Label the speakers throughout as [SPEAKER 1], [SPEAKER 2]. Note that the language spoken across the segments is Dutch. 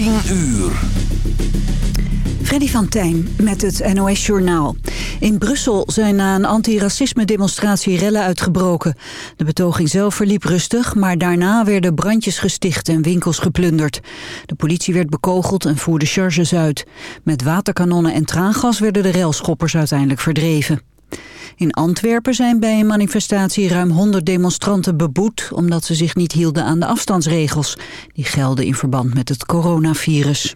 [SPEAKER 1] 10 uur.
[SPEAKER 2] Freddy van Tijn met het NOS-journaal. In Brussel zijn na een antiracisme-demonstratie rellen uitgebroken. De betoging zelf verliep rustig, maar daarna werden brandjes gesticht en winkels geplunderd. De politie werd bekogeld en voerde charges uit. Met waterkanonnen en traangas werden de relschoppers uiteindelijk verdreven. In Antwerpen zijn bij een manifestatie ruim 100 demonstranten beboet... omdat ze zich niet hielden aan de afstandsregels. Die gelden in verband met het coronavirus.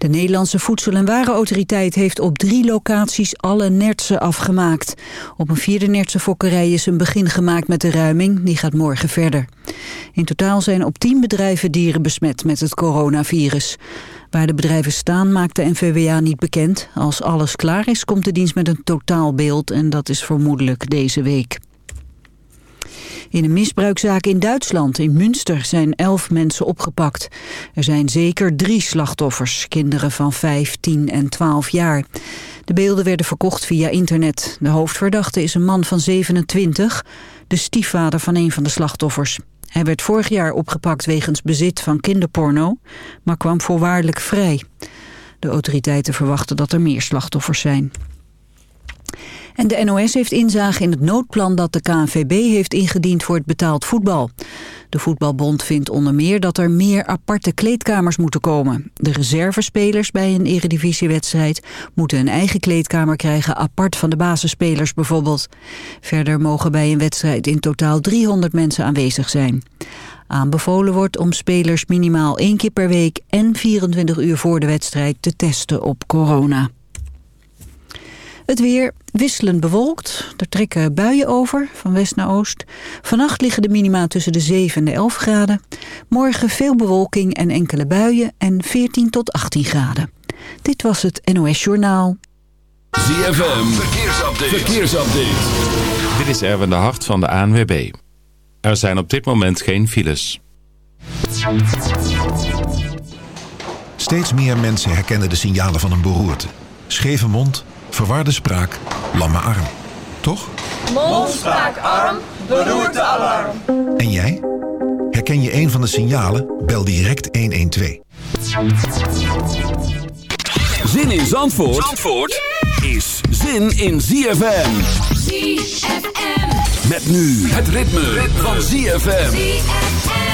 [SPEAKER 2] De Nederlandse Voedsel- en Warenautoriteit heeft op drie locaties alle nertsen afgemaakt. Op een vierde nertse fokkerij is een begin gemaakt met de ruiming. Die gaat morgen verder. In totaal zijn op tien bedrijven dieren besmet met het coronavirus. Waar de bedrijven staan maakt de NVWA niet bekend. Als alles klaar is komt de dienst met een totaalbeeld en dat is vermoedelijk deze week. In een misbruikzaak in Duitsland, in Münster, zijn elf mensen opgepakt. Er zijn zeker drie slachtoffers, kinderen van 5, 10 en 12 jaar. De beelden werden verkocht via internet. De hoofdverdachte is een man van 27, de stiefvader van een van de slachtoffers. Hij werd vorig jaar opgepakt wegens bezit van kinderporno, maar kwam voorwaardelijk vrij. De autoriteiten verwachten dat er meer slachtoffers zijn. En de NOS heeft inzage in het noodplan dat de KNVB heeft ingediend voor het betaald voetbal. De voetbalbond vindt onder meer dat er meer aparte kleedkamers moeten komen. De reservespelers bij een eredivisiewedstrijd moeten een eigen kleedkamer krijgen apart van de basisspelers bijvoorbeeld. Verder mogen bij een wedstrijd in totaal 300 mensen aanwezig zijn. Aanbevolen wordt om spelers minimaal één keer per week en 24 uur voor de wedstrijd te testen op corona. Het weer wisselend bewolkt. Er trekken buien over, van west naar oost. Vannacht liggen de minima tussen de 7 en de 11 graden. Morgen veel bewolking en enkele buien en 14 tot 18 graden. Dit was het NOS Journaal.
[SPEAKER 1] ZFM, verkeersupdate. verkeersupdate.
[SPEAKER 3] Dit is Erwin de Hart van de ANWB. Er zijn op dit moment geen files.
[SPEAKER 4] Steeds meer mensen herkennen de signalen van een beroerte. Scheve mond verwarde spraak, lamme arm. Toch?
[SPEAKER 5] Mond, spraak, arm, beroerte, alarm.
[SPEAKER 4] En jij? Herken je een van de signalen? Bel direct 112.
[SPEAKER 1] Zin in Zandvoort, Zandvoort is zin in ZFM.
[SPEAKER 5] ZFM.
[SPEAKER 1] Met nu het ritme, ritme. van ZFM.
[SPEAKER 5] All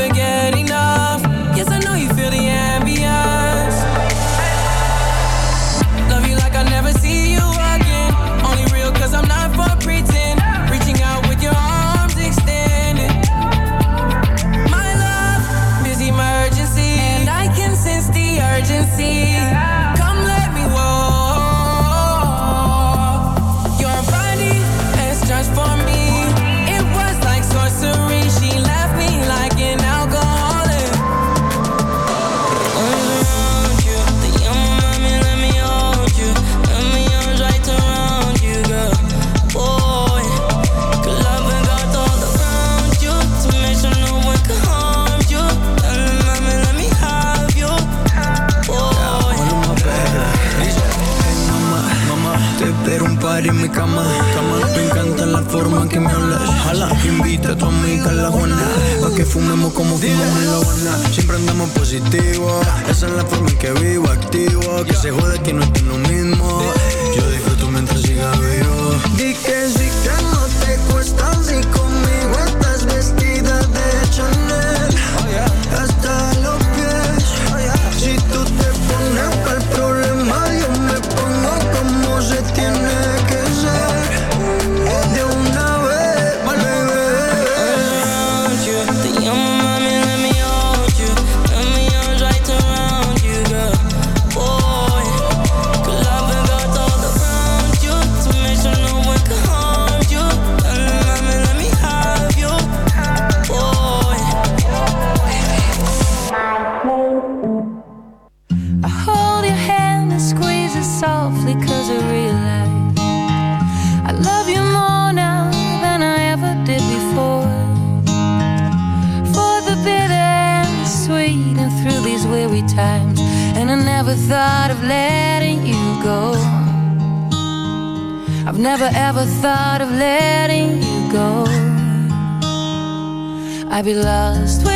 [SPEAKER 6] never get
[SPEAKER 7] fumemos como fumamos en la Habana. Siempre andamos positivo. Esa es la forma en que vivo, activo. Que se joda que no estoy lo mismo. Yo disfruto mientras siga vivo.
[SPEAKER 8] softly cause I realized I love you more now than I ever did before. For the bitter and the sweet and through these weary times And I never thought of letting you go. I've never ever thought of letting you go. I'd be lost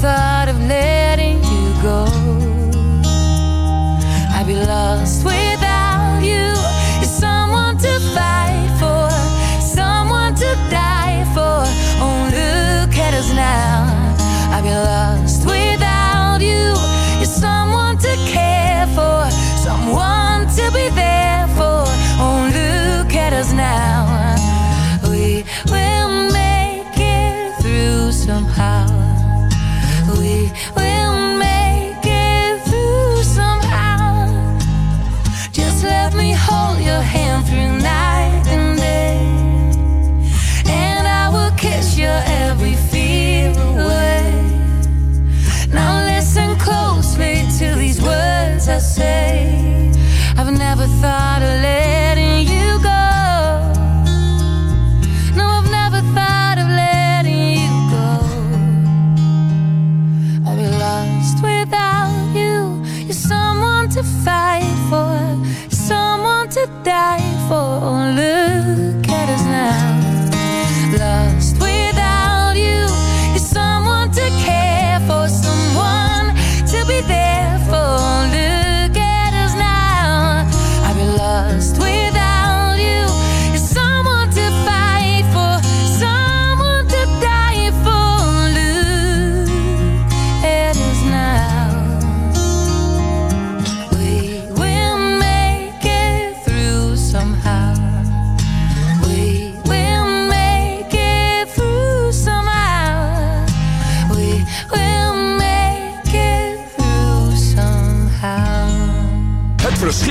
[SPEAKER 8] thought let me hold your hand through night and day. And I will kiss your every fear away. Now listen closely to these words I say. I've never thought.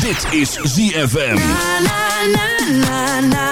[SPEAKER 1] Dit is ZFM.
[SPEAKER 5] Na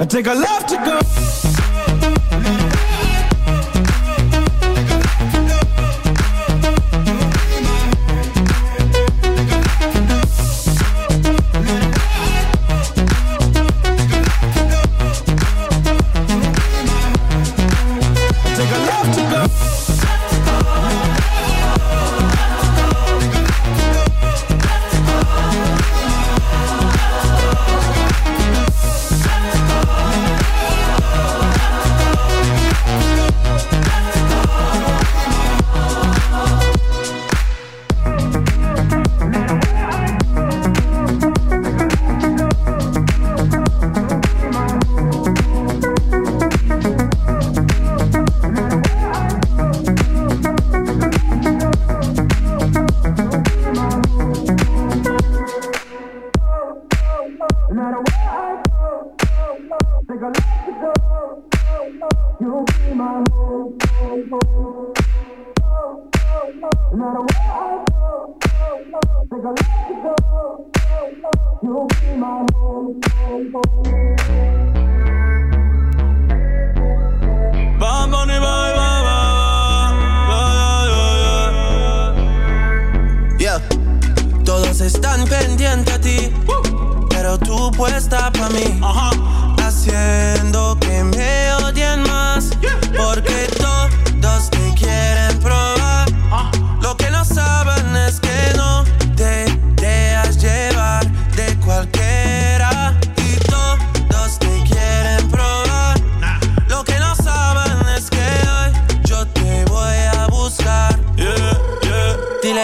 [SPEAKER 9] I take a left to go.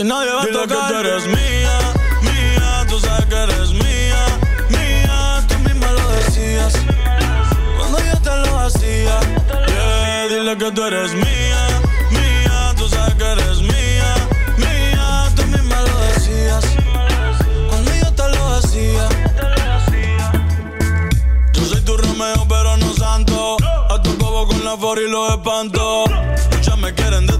[SPEAKER 10] Y nadie va a Dile tocar. eres mía, mía, tú sabes que eres mía, mía. Tú misma lo decías cuando yo te lo hacía. Yeah, dile que tú eres mía, mía, tú sabes que eres mía, mía. Tú misma lo decías cuando yo te lo hacía. Yo soy tu Romeo, pero no santo. A tu bobo con la y lo espanto. Muchas me quieren de